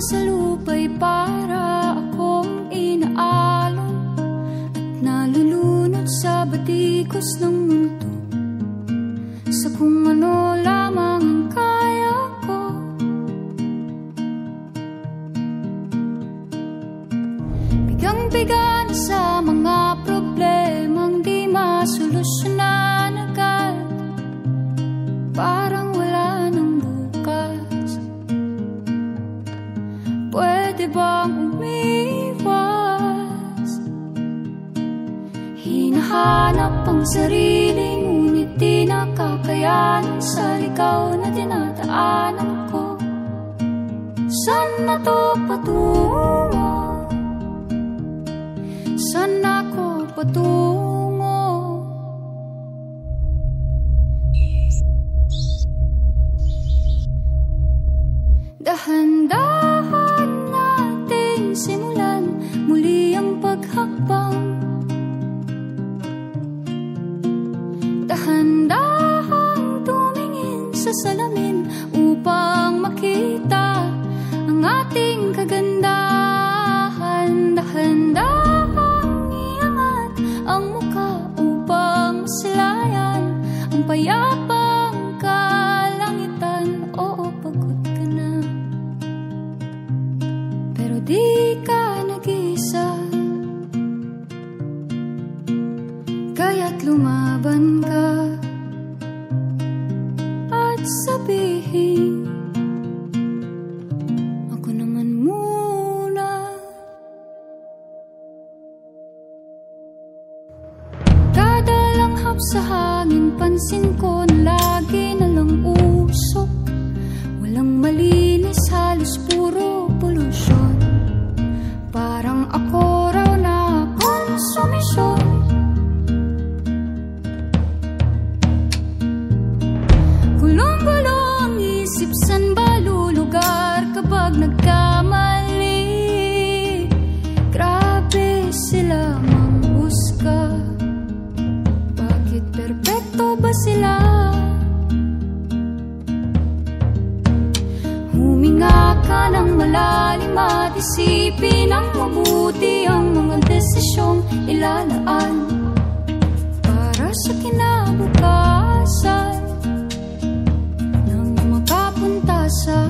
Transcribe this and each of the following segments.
sa lupa'y para akong inaalon At nalulunod sa batikos ng mundo. Sa kung ano lamang ang kaya ko. Bigang-biga na sa Pwede bang umiwas? Hinahanap ang sarili Ngunit di nakakayanan Sa ligaw na dinadaanan ko Saan na to patungo? Saan ako patungo? Dahan-dahan sa salamin upang makita ang ating kagandahan. Dahan-dahan iangat ang muka upang masilayan ang payapang kalangitan. Oo, pagod ka na. Pero di ka nag-isa. Kaya't lumaban ka dancing con la ka ng malalim at isipin ang mabuti ang mga desisyong ilalaan. Para sa kinabukasan nang makapunta sa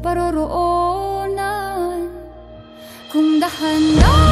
paroroonan kung dahan na